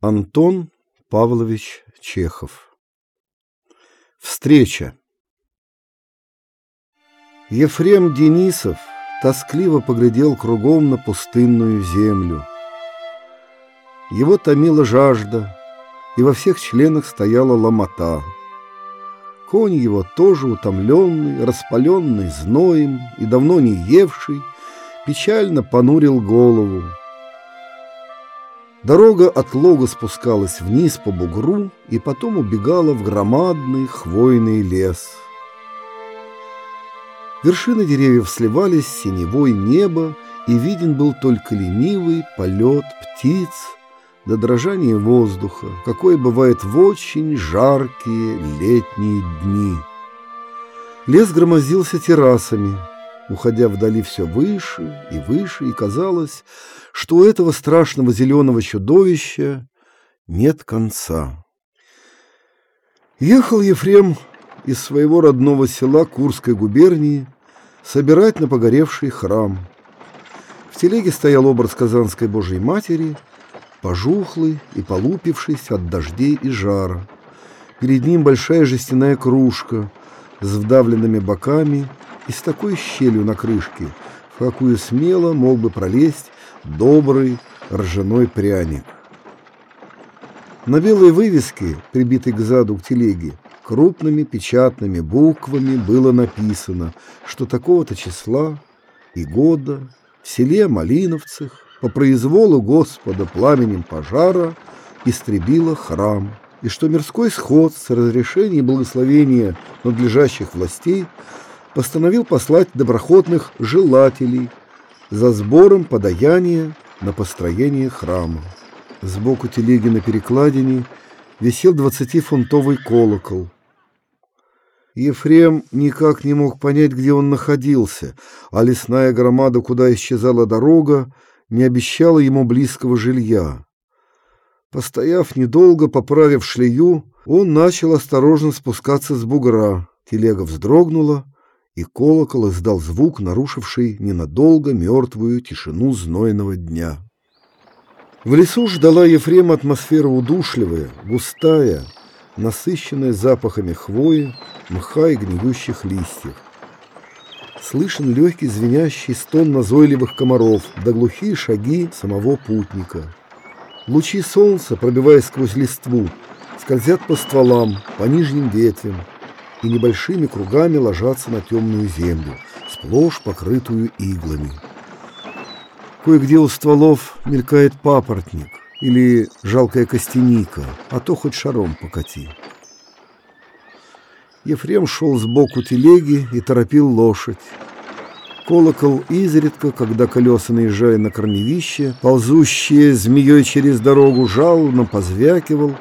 Антон Павлович Чехов Встреча Ефрем Денисов тоскливо поглядел кругом на пустынную землю. Его томила жажда, и во всех членах стояла ломота. Конь его, тоже утомленный, распаленный зноем и давно не евший, печально понурил голову, Дорога от лога спускалась вниз по бугру и потом убегала в громадный хвойный лес. Вершины деревьев сливались с синевой неба, и виден был только ленивый полет птиц до дрожания воздуха, какое бывает в очень жаркие летние дни. Лес громозился террасами, уходя вдали все выше и выше, и казалось, что у этого страшного зеленого чудовища нет конца. Ехал Ефрем из своего родного села Курской губернии собирать на погоревший храм. В телеге стоял образ Казанской Божьей Матери, пожухлый и полупившийся от дождей и жара. Перед ним большая жестяная кружка с вдавленными боками и с такой щелью на крышке, в какую смело мог бы пролезть добрый ржаной пряник. На белой вывеске, прибитой к заду к телеге, крупными печатными буквами было написано, что такого-то числа и года в селе Малиновцах по произволу Господа пламенем пожара истребило храм, и что мирской сход с разрешения и благословения надлежащих властей постановил послать доброходных желателей за сбором подаяния на построение храма. Сбоку телеги на перекладине висел двадцатифунтовый колокол. Ефрем никак не мог понять, где он находился, а лесная громада, куда исчезала дорога, не обещала ему близкого жилья. Постояв недолго, поправив шлею, он начал осторожно спускаться с бугра. Телега вздрогнула, и колокол издал звук, нарушивший ненадолго мертвую тишину знойного дня. В лесу ждала Ефрема атмосфера удушливая, густая, насыщенная запахами хвои, мха и гниющих листьев. Слышен легкий звенящий стон назойливых комаров, да глухие шаги самого путника. Лучи солнца, пробиваясь сквозь листву, скользят по стволам, по нижним ветвям, и небольшими кругами ложатся на темную землю, сплошь покрытую иглами. Кое-где у стволов мелькает папоротник или жалкая костяника, а то хоть шаром покати. Ефрем шел сбоку телеги и торопил лошадь. Колокол изредка, когда колеса наезжали на корневище, ползущие змеей через дорогу, жалобно позвякивал,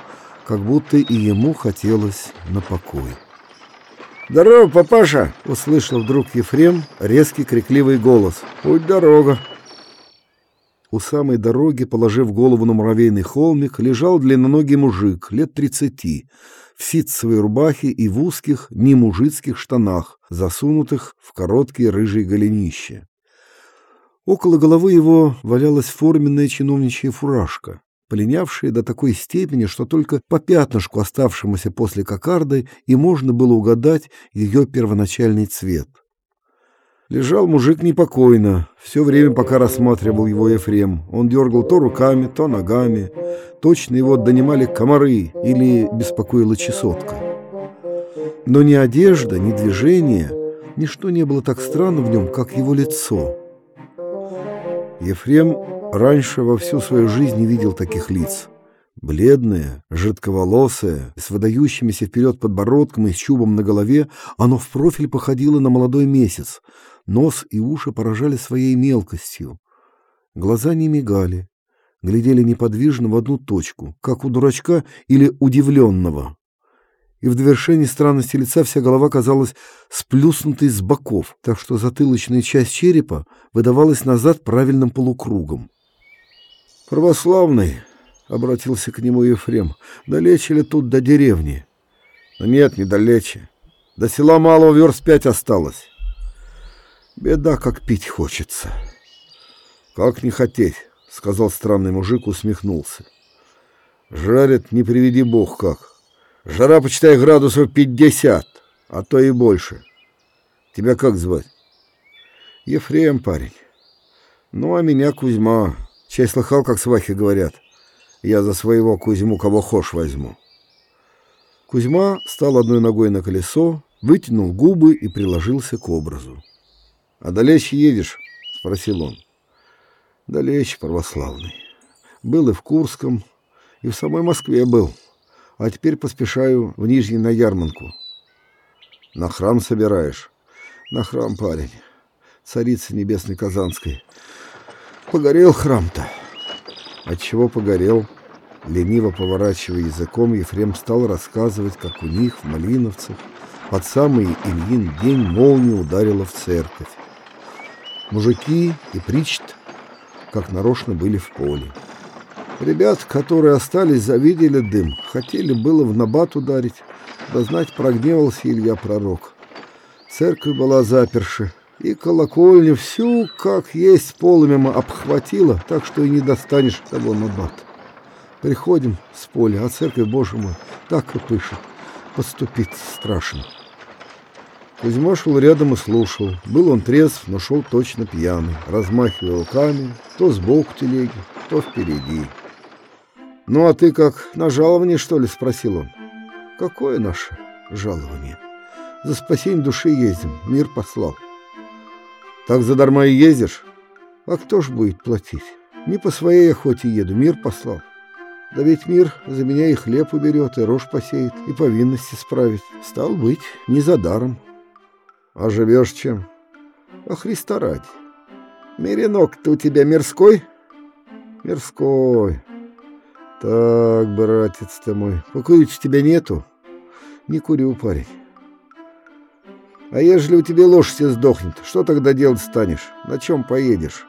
как будто и ему хотелось на покой. «Здорово, папаша!» — услышал вдруг Ефрем резкий крикливый голос. «Путь дорога!» У самой дороги, положив голову на муравейный холмик, лежал длинноногий мужик лет тридцати, в ситцевой рубахе и в узких, немужицких штанах, засунутых в короткие рыжие голенища. Около головы его валялась форменная чиновничья фуражка полинявшие до такой степени, что только по пятнышку, оставшемуся после кокарды, и можно было угадать ее первоначальный цвет. Лежал мужик непокойно, все время, пока рассматривал его Ефрем. Он дергал то руками, то ногами. Точно его донимали комары или беспокоила чесотка. Но ни одежда, ни движение, ничто не было так странно в нем, как его лицо. Ефрем Раньше во всю свою жизнь не видел таких лиц. Бледное, жидковолосое, с выдающимися вперед подбородком и с чубом на голове, оно в профиль походило на молодой месяц. Нос и уши поражали своей мелкостью. Глаза не мигали, глядели неподвижно в одну точку, как у дурачка или удивленного и в довершении странности лица вся голова казалась сплюснутой с боков, так что затылочная часть черепа выдавалась назад правильным полукругом. «Православный», — обратился к нему Ефрем, — «далече ли тут до деревни?» «Но нет, недалече. До села малого верст пять осталось». «Беда, как пить хочется». «Как не хотеть», — сказал странный мужик, усмехнулся. Жарят, не приведи бог как. Жара, почитай, градусов пятьдесят, а то и больше. Тебя как звать? Ефрем, парень. Ну, а меня Кузьма. Чай слыхал, как свахи говорят. Я за своего Кузьму кого хошь возьму. Кузьма стал одной ногой на колесо, вытянул губы и приложился к образу. — А далече едешь? — спросил он. — Далече, православный. Был и в Курском, и в самой Москве был, а теперь поспешаю в Нижний на ярманку. — На храм собираешь? — На храм, парень. Царицы Небесной Казанской. Погорел храм-то. Отчего погорел? — Лениво поворачивая языком, Ефрем стал рассказывать, как у них в Малиновцах под самый Ильин день молния ударила в церковь. Мужики и причт, как нарочно, были в поле. Ребят, которые остались, завидели дым, хотели было в набат ударить, да знать прогневался Илья Пророк. Церковь была заперша, и колокольню всю, как есть, полымем обхватила, так что и не достанешь того набат. Приходим с поля, а церковь, боже мой, так и пышет. Подступить страшно. Кузьма шел рядом и слушал. Был он трезв, но шел точно пьяный, размахивая руками, то сбоку телеги, то впереди. «Ну, а ты как, на жалование, что ли?» — спросил он. «Какое наше жалование? За спасение души ездим, мир послал». «Так задарма и ездишь?» «А кто ж будет платить? Не по своей охоте еду, мир послал». Да ведь мир за меня и хлеб уберет, и рожь посеет, и повинности справит. Стал быть, не за даром. А живешь чем? А Христа ради. Меренок-то у тебя мирской? Мирской. Так, братец ты мой, покурить тебя нету? Не курю, парень. А ежели у тебя лошадь сдохнет, что тогда делать станешь? На чем поедешь?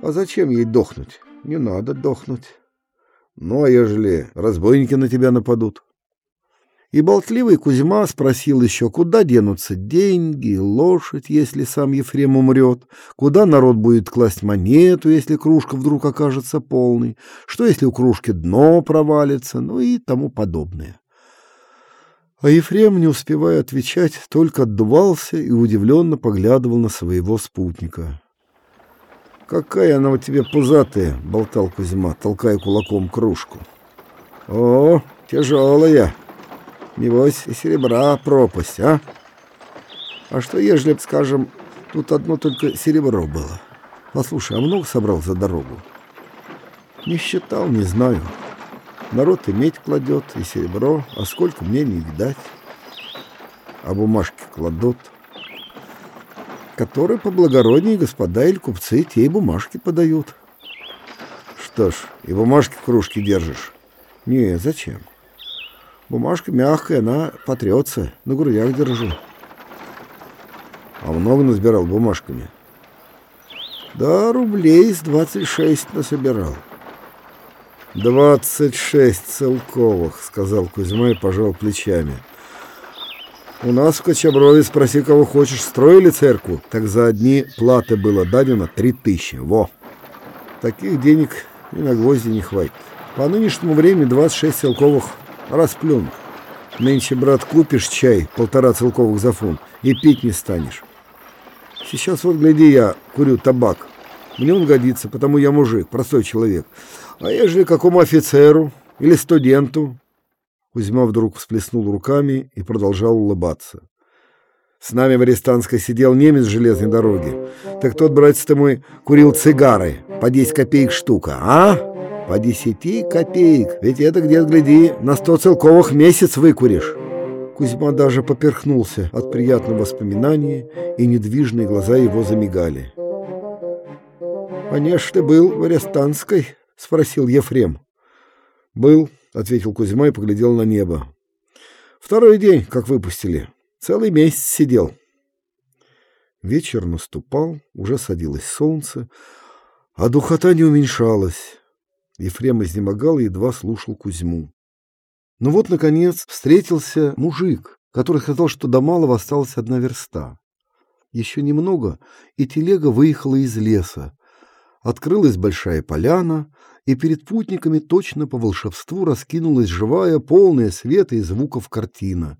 А зачем ей дохнуть? Не надо дохнуть. Ну, а ежели разбойники на тебя нападут? И болтливый Кузьма спросил еще, куда денутся деньги, лошадь, если сам Ефрем умрет, куда народ будет класть монету, если кружка вдруг окажется полной, что если у кружки дно провалится, ну и тому подобное. А Ефрем, не успевая отвечать, только отдувался и удивленно поглядывал на своего спутника. «Какая она у тебя пузатая!» — болтал Кузьма, толкая кулаком кружку. «О, тяжелая! Небось, и серебра пропасть, а? А что, ежели, скажем, тут одно только серебро было? Послушай, а много собрал за дорогу?» «Не считал, не знаю. Народ и медь кладет, и серебро, а сколько мне не видать. А бумажки кладут» которые поблагороднее господа или купцы те и бумажки подают. Что ж, и бумажки в кружке держишь? Не, зачем? Бумажка мягкая, она потрется, на грудях держу. А много насбирал бумажками? Да, рублей с двадцать шесть насобирал. «Двадцать шесть целковых», — сказал Кузьма и пожал плечами. У нас в Кочеброве, спроси кого хочешь, строили церкву, так за одни платы было дадено три тысячи. Во! Таких денег и на гвозди не хватит. По нынешнему времени 26 целковых расплюнут. Нынче, брат, купишь чай, полтора целковых за фунт, и пить не станешь. Сейчас вот, гляди, я курю табак. Мне он годится, потому я мужик, простой человек. А ежели какому офицеру или студенту, Кузьма вдруг всплеснул руками и продолжал улыбаться. С нами в Арестанской сидел немец железной дороги. Так тот, братец ты мой, курил цигары по 10 копеек штука, а? По 10 копеек. Ведь это где-то, гляди, на 100 целковых месяц выкуришь. Кузьма даже поперхнулся от приятного воспоминания, и недвижные глаза его замигали. «Конечно, ты был в Арестанской?» — спросил Ефрем. «Был», — ответил Кузьма и поглядел на небо. «Второй день, как выпустили. Целый месяц сидел». Вечер наступал, уже садилось солнце, а духота не уменьшалась. Ефрем изнемогал и едва слушал Кузьму. Но вот, наконец, встретился мужик, который сказал, что до малого осталась одна верста. Еще немного, и телега выехала из леса. Открылась большая поляна, и перед путниками точно по волшебству раскинулась живая, полная света и звуков картина.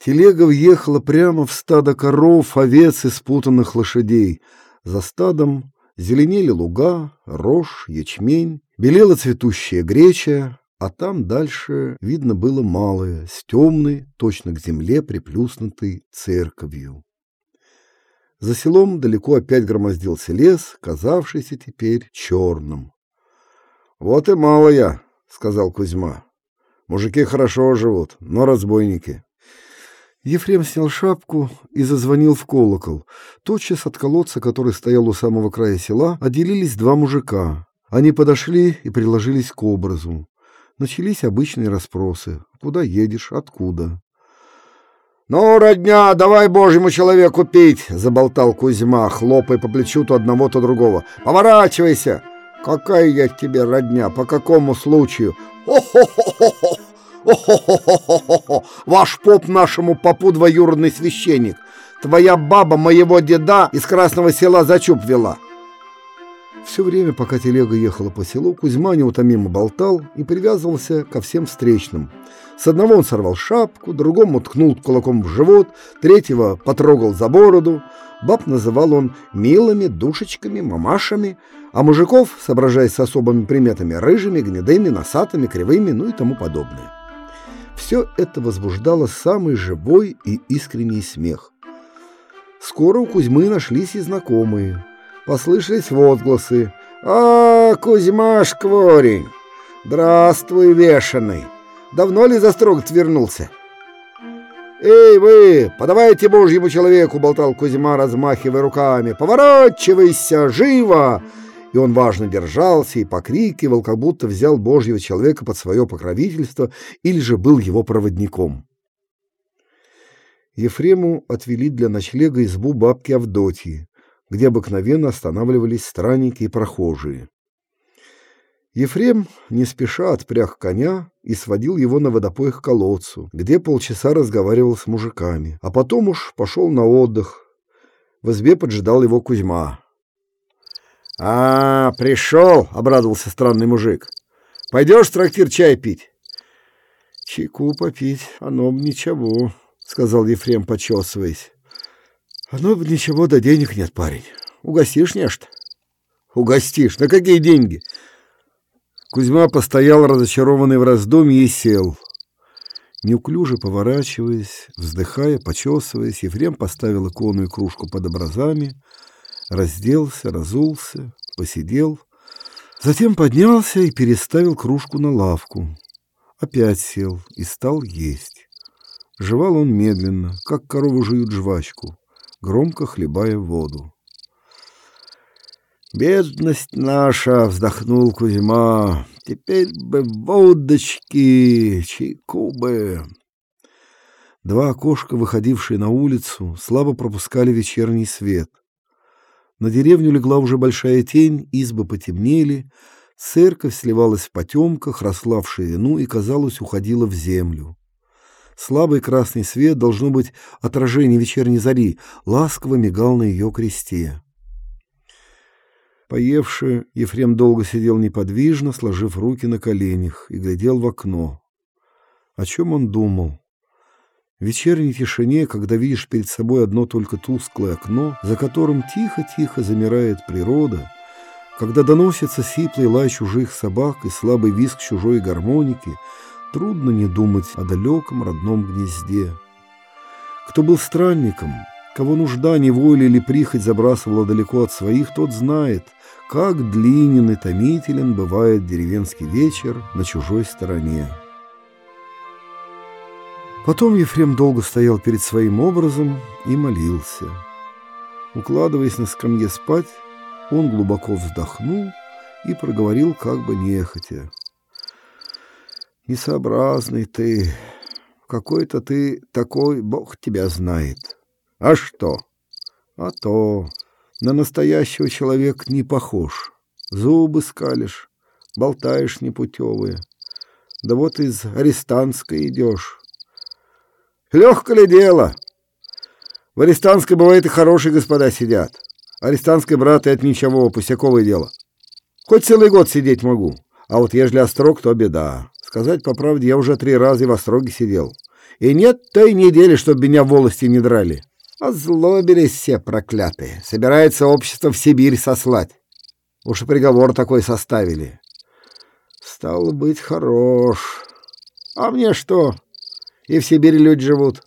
Телега въехала прямо в стадо коров, овец и спутанных лошадей. За стадом зеленели луга, рожь, ячмень, белела цветущая греча, а там дальше видно было малое, с темной, точно к земле приплюснутой церковью. За селом далеко опять громоздился лес, казавшийся теперь черным. — Вот и малая, — сказал Кузьма. — Мужики хорошо живут, но разбойники. Ефрем снял шапку и зазвонил в колокол. Тотчас от колодца, который стоял у самого края села, отделились два мужика. Они подошли и приложились к образу. Начались обычные расспросы. Куда едешь? Откуда? «Ну, родня, давай божьему человеку пить!» — заболтал Кузьма, хлопая по плечу то одного, то другого. «Поворачивайся!» «Какая я тебе родня? По какому случаю?» «О-хо-хо-хо-хо! Ваш поп нашему попу двоюродный священник! Твоя баба моего деда из Красного села за чуб вела!» Все время, пока телега ехала по селу, Кузьма неутомимо болтал и привязывался ко всем встречным — с одного он сорвал шапку, другому ткнул кулаком в живот, третьего потрогал за бороду. Баб называл он милыми душечками, мамашами, а мужиков, соображаясь с особыми приметами, рыжими, гнедыми, носатыми, кривыми, ну и тому подобное. Все это возбуждало самый живой и искренний смех. Скоро у Кузьмы нашлись и знакомые. Послышались возгласы. «А, Кузьмаш Кворень! Здравствуй, вешаный!» Давно ли Застрогов вернулся? «Эй, вы, подавайте божьему человеку!» — болтал Кузьма, размахивая руками. «Поворачивайся! Живо!» И он важно держался и покрикивал, как будто взял божьего человека под свое покровительство или же был его проводником. Ефрему отвели для ночлега избу бабки Авдотьи, где обыкновенно останавливались странники и прохожие. Ефрем не спеша отпряг коня и сводил его на водопой к колодцу, где полчаса разговаривал с мужиками, а потом уж пошел на отдых. В избе поджидал его Кузьма. — А, пришел, — обрадовался странный мужик. — Пойдешь в трактир чай пить? — Чайку попить, оно б ничего, — сказал Ефрем, почесываясь. — Оно б ничего, да денег нет, парень. Угостишь нечто? — Угостишь? На какие деньги? — Кузьма постоял разочарованный в раздумье и сел. Неуклюже поворачиваясь, вздыхая, почесываясь, Ефрем поставил икону и кружку под образами, разделся, разулся, посидел, затем поднялся и переставил кружку на лавку. Опять сел и стал есть. Жевал он медленно, как корову жуют жвачку, громко хлебая воду. «Бедность наша!» — вздохнул Кузьма. «Теперь бы водочки, чайку бы!» Два окошка, выходившие на улицу, слабо пропускали вечерний свет. На деревню легла уже большая тень, избы потемнели, церковь сливалась в потемках, росла в ширину и, казалось, уходила в землю. Слабый красный свет, должно быть, отражение вечерней зари, ласково мигал на ее кресте. Поевши, Ефрем долго сидел неподвижно, сложив руки на коленях, и глядел в окно. О чем он думал? В вечерней тишине, когда видишь перед собой одно только тусклое окно, за которым тихо-тихо замирает природа, когда доносится сиплый лай чужих собак и слабый визг чужой гармоники, трудно не думать о далеком родном гнезде. Кто был странником, кого нужда, неволя или прихоть забрасывала далеко от своих, тот знает, как длинен и томителен бывает деревенский вечер на чужой стороне. Потом Ефрем долго стоял перед своим образом и молился. Укладываясь на скамье спать, он глубоко вздохнул и проговорил как бы нехотя. «Несообразный ты, какой-то ты такой, Бог тебя знает. А что? А то, на настоящего человека не похож. Зубы скалишь, болтаешь непутевые. Да вот из арестантской идешь. Легко ли дело? В арестанской бывает и хорошие господа сидят. Арестантской, брат, это ничего, пустяковое дело. Хоть целый год сидеть могу. А вот ежели острог, то беда. Сказать по правде, я уже три раза и в остроге сидел. И нет той недели, чтоб меня волости не драли. Озлобились все проклятые. Собирается общество в Сибирь сослать. Уж и приговор такой составили. Стало быть, хорош. А мне что? И в Сибири люди живут.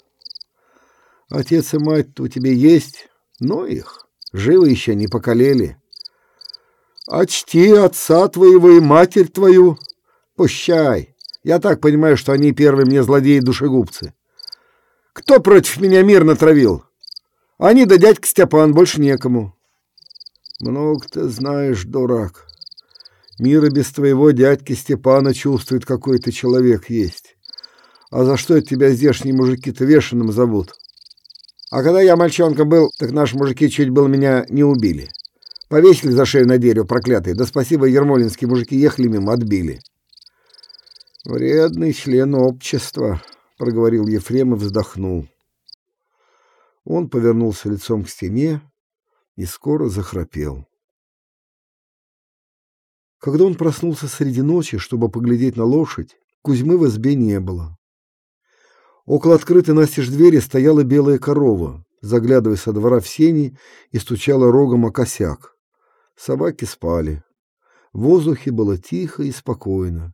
Отец и мать-то у тебя есть, но их. Живы еще не покалели. Очти отца твоего и матерь твою. Пущай. Я так понимаю, что они первые мне злодеи-душегубцы. Кто против меня мир натравил? Они да дядька Степан, больше некому. Много ты знаешь, дурак. Мира без твоего дядьки Степана чувствует, какой ты человек есть. А за что это тебя здешние мужики-то вешаным зовут? А когда я мальчонком был, так наши мужики чуть было меня не убили. Повесили за шею на дерево, проклятые. Да спасибо, ермолинские мужики ехали мимо, отбили. Вредный член общества, проговорил Ефрем и вздохнул. Он повернулся лицом к стене и скоро захрапел. Когда он проснулся среди ночи, чтобы поглядеть на лошадь, Кузьмы в избе не было. Около открытой настежь двери стояла белая корова, заглядывая со двора в сени и стучала рогом о косяк. Собаки спали. В воздухе было тихо и спокойно.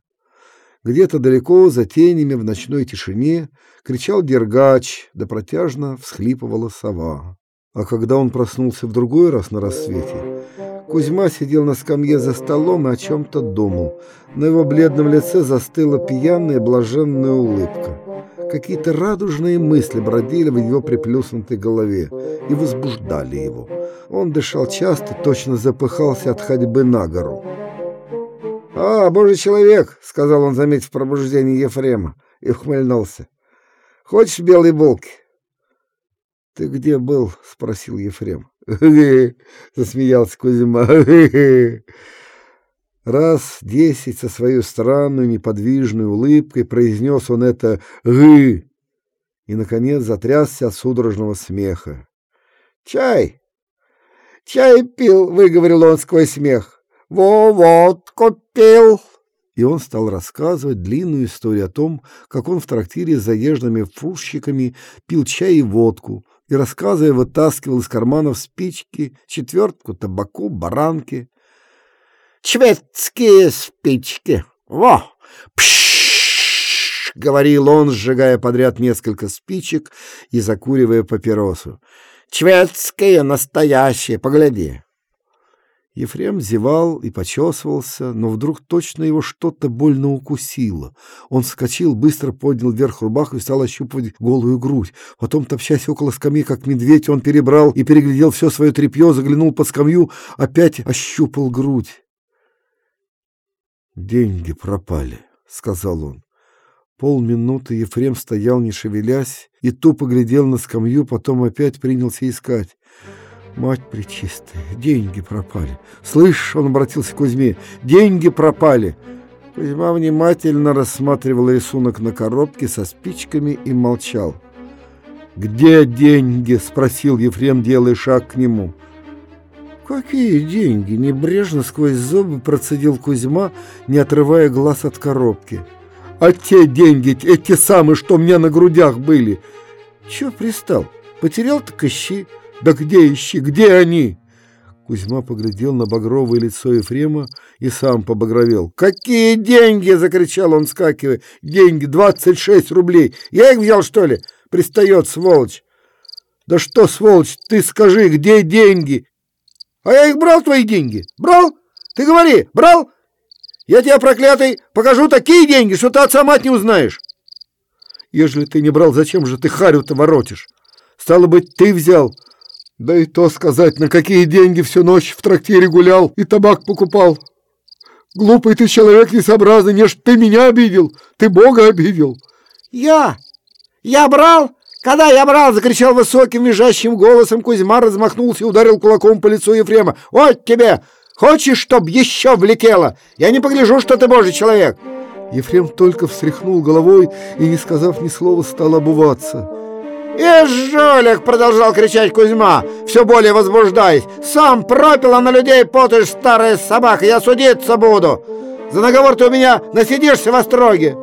Где-то далеко, за тенями, в ночной тишине, кричал дергач, да протяжно всхлипывала сова. А когда он проснулся в другой раз на рассвете, Кузьма сидел на скамье за столом и о чем-то думал. На его бледном лице застыла пьяная блаженная улыбка. Какие-то радужные мысли бродили в его приплюснутой голове и возбуждали его. Он дышал часто, точно запыхался от ходьбы на гору. «А, божий человек!» — сказал он, заметив пробуждение Ефрема, и ухмыльнулся. «Хочешь белой булки?» «Ты где был?» — спросил Ефрем. засмеялся Кузьма. Раз десять со своей странной неподвижной улыбкой произнес он это «гы» и, наконец, затрясся от судорожного смеха. «Чай! Чай пил!» — выговорил он сквозь смех. «Во, водку пил!» И он стал рассказывать длинную историю о том, как он в трактире с заезженными фурщиками пил чай и водку, и, рассказывая, вытаскивал из карманов спички, четвертку, табаку, баранки. Шведские спички. Во! Пшшш! говорил он, сжигая подряд несколько спичек и закуривая папиросу. Шведские, настоящие, погляди. Ефрем зевал и почесывался, но вдруг точно его что-то больно укусило. Он вскочил, быстро поднял вверх рубаху и стал ощупывать голую грудь. Потом, топчась около скамьи, как медведь, он перебрал и переглядел все свое тряпье, заглянул под скамью, опять ощупал грудь. «Деньги пропали», — сказал он. Полминуты Ефрем стоял, не шевелясь, и тупо глядел на скамью, потом опять принялся искать. «Мать пречистая, деньги пропали!» «Слышь!» — он обратился к Кузьме. «Деньги пропали!» Кузьма внимательно рассматривал рисунок на коробке со спичками и молчал. «Где деньги?» — спросил Ефрем, делая шаг к нему. «Какие деньги?» — небрежно сквозь зубы процедил Кузьма, не отрывая глаз от коробки. «А те деньги, эти самые, что у меня на грудях были!» «Чё пристал? Потерял, так ищи. Да где ищи? Где они?» Кузьма поглядел на багровое лицо Ефрема и сам побагровел. «Какие деньги!» — закричал он, скакивая. «Деньги! Двадцать шесть рублей! Я их взял, что ли?» — пристает, сволочь. «Да что, сволочь, ты скажи, где деньги?» А я их брал, твои деньги? Брал? Ты говори, брал? Я тебе, проклятый, покажу такие деньги, что ты отца мать не узнаешь. Ежели ты не брал, зачем же ты харю-то воротишь? Стало быть, ты взял. Да и то сказать, на какие деньги всю ночь в трактире гулял и табак покупал. Глупый ты человек несообразный, не ж ты меня обидел, ты Бога обидел. Я? Я брал? «Когда я брал!» — закричал высоким визжащим голосом Кузьма, размахнулся и ударил кулаком по лицу Ефрема. «Вот тебе! Хочешь, чтоб еще влетело? Я не погляжу, что ты божий человек!» Ефрем только встряхнул головой и, не сказав ни слова, стал обуваться. «Ишь, жулик!» — продолжал кричать Кузьма, все более возбуждаясь. «Сам пропил, а на людей потаешь, старая собака! Я судиться буду! За наговор ты у меня насидишься в остроге!»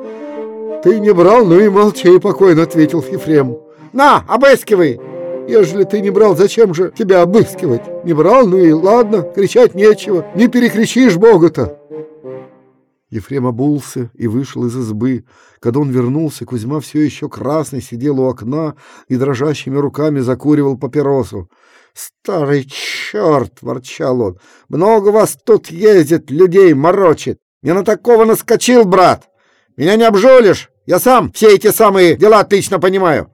«Ты не брал, ну и молчи, покойно», — ответил Ефрем. «На, обыскивай!» «Ежели ты не брал, зачем же тебя обыскивать? Не брал, ну и ладно, кричать нечего, не перекричишь Бога-то!» Ефрем обулся и вышел из избы. Когда он вернулся, Кузьма все еще красный сидел у окна и дрожащими руками закуривал папиросу. «Старый черт!» — ворчал он. «Много вас тут ездит, людей морочит. Не на такого наскочил, брат! Меня не обжулишь! Я сам все эти самые дела отлично понимаю.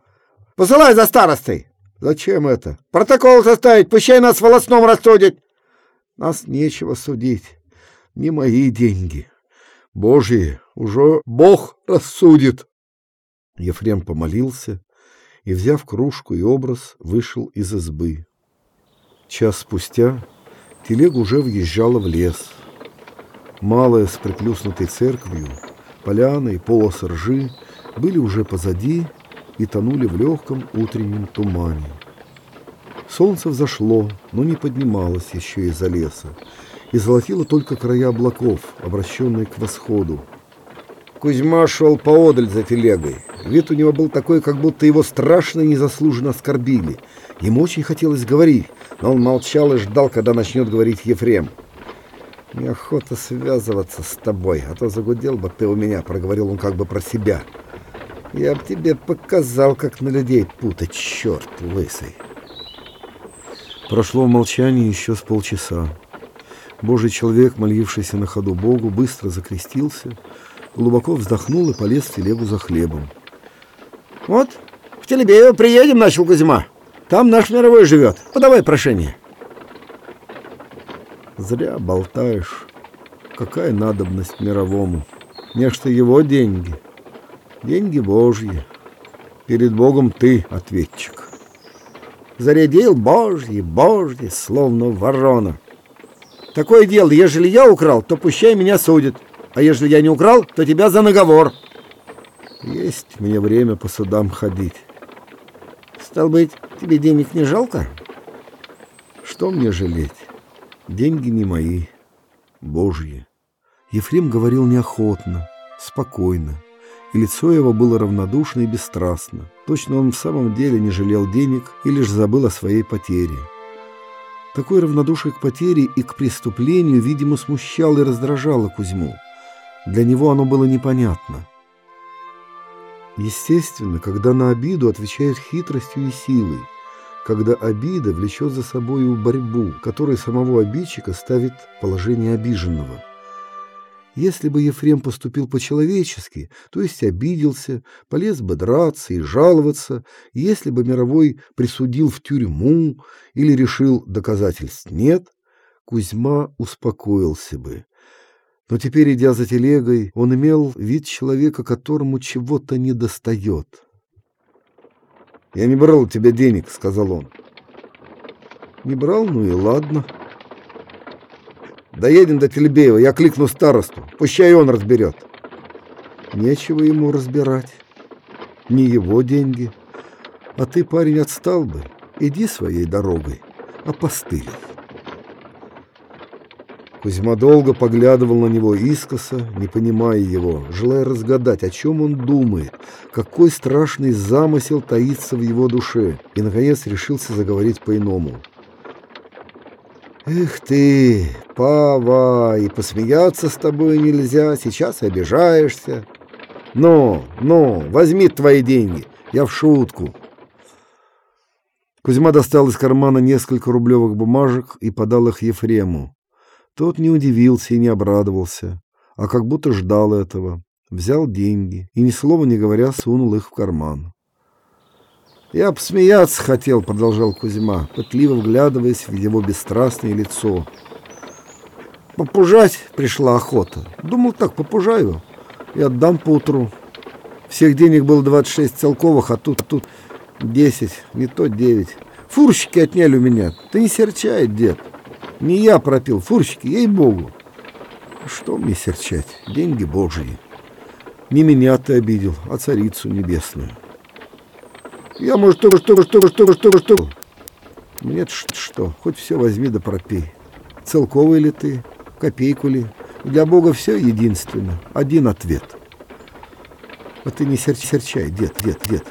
Посылай за старостой!» «Зачем это?» «Протокол составить, пущай нас волосном рассудит!» «Нас нечего судить, не мои деньги». Божьи, уже Бог рассудит. Ефрем помолился и, взяв кружку и образ, вышел из избы. Час спустя телега уже въезжала в лес. Малая с приплюснутой церковью, поляна и полосы ржи были уже позади и тонули в легком утреннем тумане. Солнце взошло, но не поднималось еще из-за леса, и золотило только края облаков, обращенные к восходу. Кузьма шел поодаль за телегой. Вид у него был такой, как будто его страшно и незаслуженно оскорбили. Ему очень хотелось говорить, но он молчал и ждал, когда начнет говорить Ефрем. «Неохота связываться с тобой, а то загудел бы ты у меня», — проговорил он как бы про себя. «Я б тебе показал, как на людей путать, черт лысый». Прошло в молчании еще с полчаса. Божий человек, молившийся на ходу Богу, быстро закрестился, глубоко вздохнул и полез в телегу за хлебом. «Вот, в Телебеево приедем, — начал Кузьма. Там наш мировой живет. Подавай прошение». «Зря болтаешь. Какая надобность мировому? Нечто его деньги. Деньги Божьи. Перед Богом ты ответчик». Зарядил Божьи, Божьи, словно ворона. Такое дело, ежели я украл, то пущай меня судят. А ежели я не украл, то тебя за наговор. Есть мне время по судам ходить. Стал быть, тебе денег не жалко? Что мне жалеть? Деньги не мои, Божьи. Ефрем говорил неохотно, спокойно, и лицо его было равнодушно и бесстрастно. Точно он в самом деле не жалел денег и лишь забыл о своей потере. Такое равнодушие к потере и к преступлению, видимо, смущало и раздражало Кузьму. Для него оно было непонятно. Естественно, когда на обиду отвечают хитростью и силой, когда обида влечет за собой борьбу, которая самого обидчика ставит в положение обиженного – если бы Ефрем поступил по-человечески, то есть обиделся, полез бы драться и жаловаться, если бы Мировой присудил в тюрьму или решил доказательств нет, Кузьма успокоился бы. Но теперь, идя за телегой, он имел вид человека, которому чего-то недостает. «Я не брал у тебя денег», — сказал он. «Не брал? Ну и ладно». Доедем до Телебеева, я кликну старосту. Пущай он разберет. Нечего ему разбирать. Не его деньги. А ты, парень, отстал бы. Иди своей дорогой, опостылив. Кузьма долго поглядывал на него искоса, не понимая его, желая разгадать, о чем он думает, какой страшный замысел таится в его душе, и, наконец, решился заговорить по-иному. «Эх ты, Пава, и посмеяться с тобой нельзя, сейчас обижаешься. Ну, ну, возьми твои деньги, я в шутку». Кузьма достал из кармана несколько рублевых бумажек и подал их Ефрему. Тот не удивился и не обрадовался, а как будто ждал этого. Взял деньги и, ни слова не говоря, сунул их в карман. «Я посмеяться хотел», — продолжал Кузьма, пытливо вглядываясь в его бесстрастное лицо. «Попужать пришла охота. Думал так, попужаю и отдам поутру. Всех денег было 26 целковых, а тут, тут 10, не то 9. Фурщики отняли у меня. Ты не серчай, дед. Не я пропил, фурщики, ей-богу. Что мне серчать? Деньги божьи. Не меня ты обидел, а царицу небесную. Я, может, тоже, что, что, что, что, что. Нет, что, хоть все возьми да пропей. Целковый ли ты, копейку ли? Для Бога все единственно, один ответ. А ты не серч серчай, дед, дед, дед.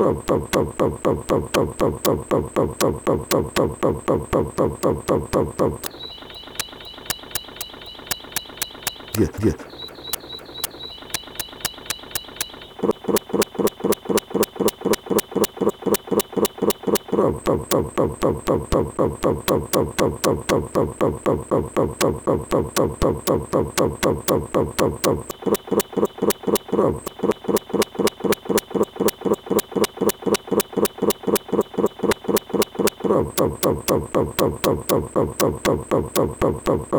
Дед, дед. Месье чир чир чир чир чир чир чир чир чир чир чир чир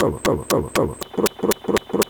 pelo, pelo, pelo, pelo.